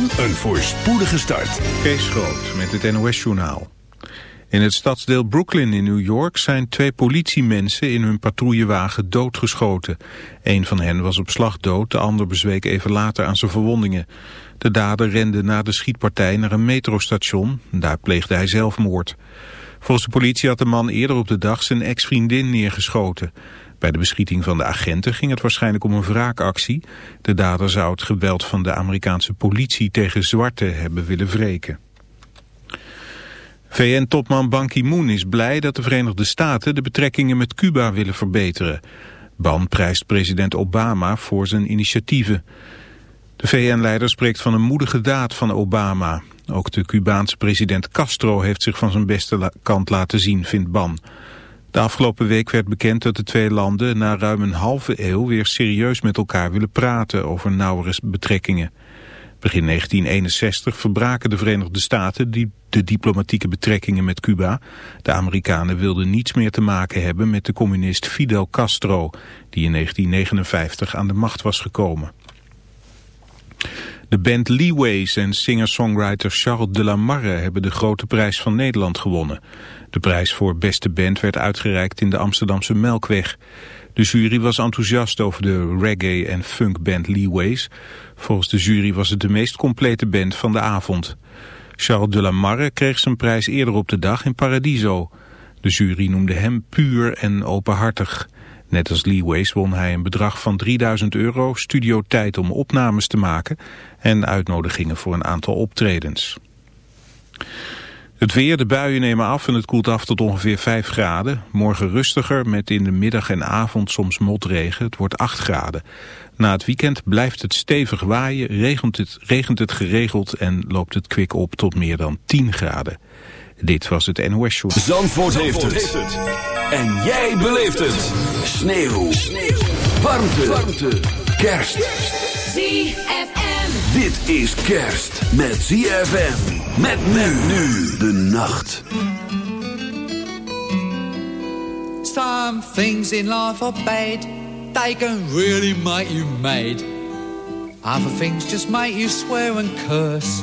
een voorspoedige start. Kees Groot met het NOS-journaal. In het stadsdeel Brooklyn in New York zijn twee politiemensen in hun patrouillewagen doodgeschoten. Een van hen was op slag dood, de ander bezweek even later aan zijn verwondingen. De dader rende na de schietpartij naar een metrostation. Daar pleegde hij zelfmoord. Volgens de politie had de man eerder op de dag zijn ex-vriendin neergeschoten. Bij de beschieting van de agenten ging het waarschijnlijk om een wraakactie. De dader zou het geweld van de Amerikaanse politie tegen zwarte hebben willen wreken. VN-topman Ban Ki-moon is blij dat de Verenigde Staten de betrekkingen met Cuba willen verbeteren. Ban prijst president Obama voor zijn initiatieven. De VN-leider spreekt van een moedige daad van Obama. Ook de Cubaanse president Castro heeft zich van zijn beste kant laten zien, vindt Ban. De afgelopen week werd bekend dat de twee landen na ruim een halve eeuw weer serieus met elkaar willen praten over nauwere betrekkingen. Begin 1961 verbraken de Verenigde Staten die de diplomatieke betrekkingen met Cuba. De Amerikanen wilden niets meer te maken hebben met de communist Fidel Castro, die in 1959 aan de macht was gekomen. De band Leeways en singer-songwriter Charles de la Marre hebben de grote prijs van Nederland gewonnen. De prijs voor beste band werd uitgereikt in de Amsterdamse Melkweg. De jury was enthousiast over de reggae- en funkband Leeways. Volgens de jury was het de meest complete band van de avond. Charles de la Marre kreeg zijn prijs eerder op de dag in Paradiso. De jury noemde hem puur en openhartig. Net als Leeways won hij een bedrag van 3000 euro, studiotijd om opnames te maken en uitnodigingen voor een aantal optredens. Het weer, de buien nemen af en het koelt af tot ongeveer 5 graden. Morgen rustiger met in de middag en avond soms motregen. Het wordt 8 graden. Na het weekend blijft het stevig waaien, regent het, regent het geregeld en loopt het kwik op tot meer dan 10 graden. Dit was het NOS Show. Zandvoort, heeft, het. En jij beleeft het. Sneeuw. Sneeuw. Warmte. Warmte. Kerst. ZFM. Dit is kerst met ZFM. Met men nu de nacht. Some things in life are bad. They can really make you mad. Other things just make you swear and curse.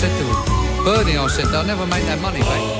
said to Bernie, I said, they'll never make that money back.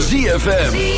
ritme,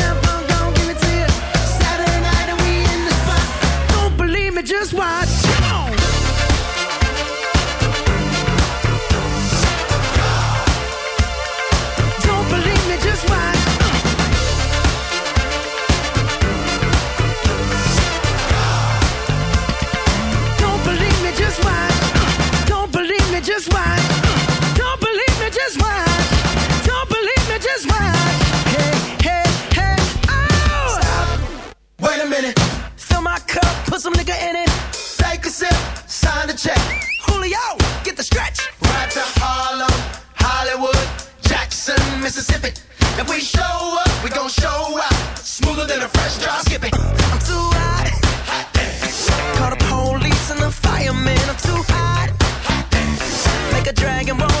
some nigga in it. Take a sip, sign the check. Julio, get the stretch. Right to Harlem, Hollywood, Jackson, Mississippi. If we show up, we gon' show out. Smoother than a fresh drop. Skip it. I'm too hot. hot Call the police and the firemen. I'm too hot. hot Make a dragon roll.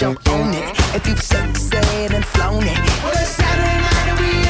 you own it. If you've sexed and flown it. Well, a Saturday night and we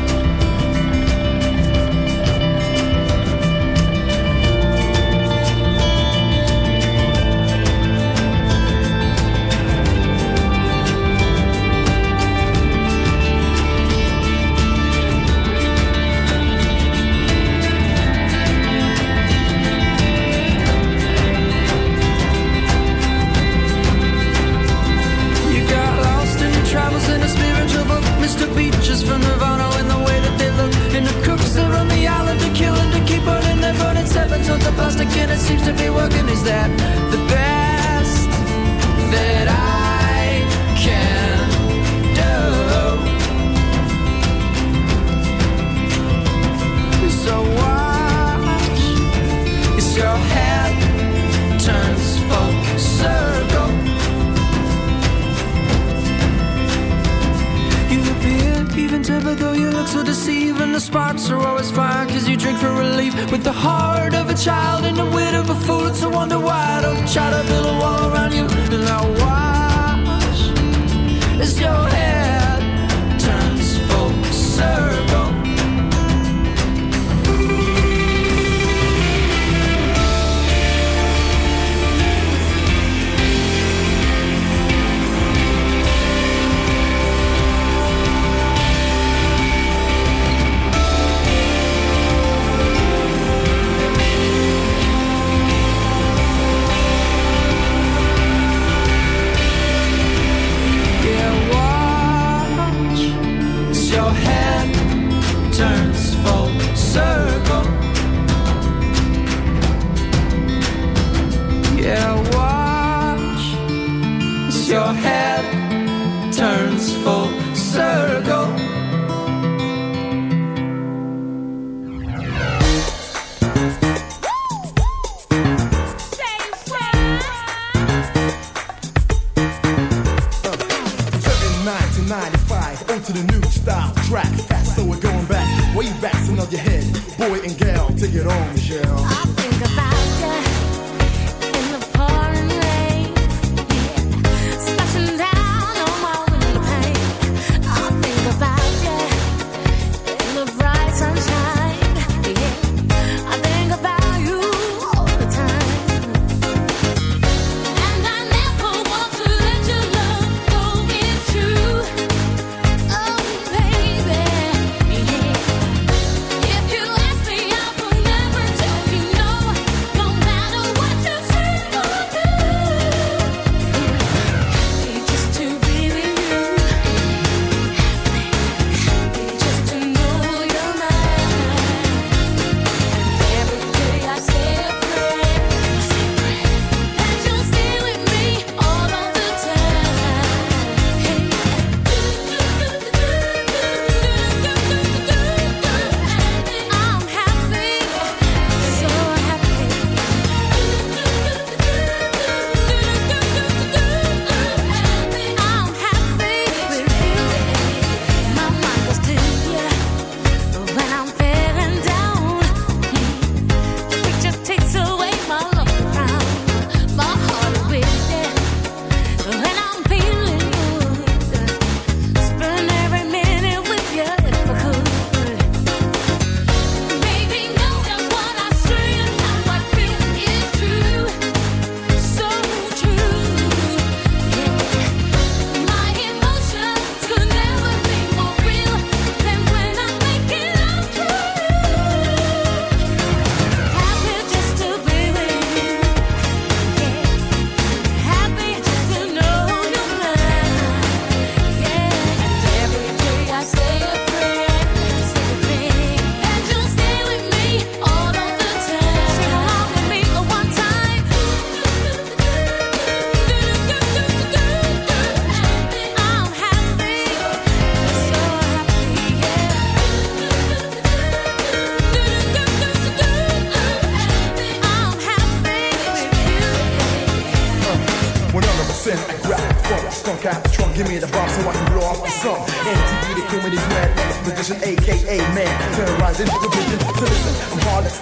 With the heart of a child and the wit of a fool. It's a wonder why I don't try to build a wall around you. And I watch as your head circle. 1995 onto the new style track. Fast, so we're going back, way back, so nod your head.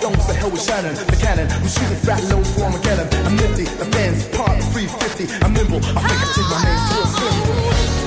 Long as the hell with Shannon, the cannon. I'm shooting fat loads for Armageddon. I'm nifty, the fans part 350. I'm nimble, I think I take my name to a symbol.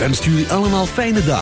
Wenst jullie allemaal fijne dag.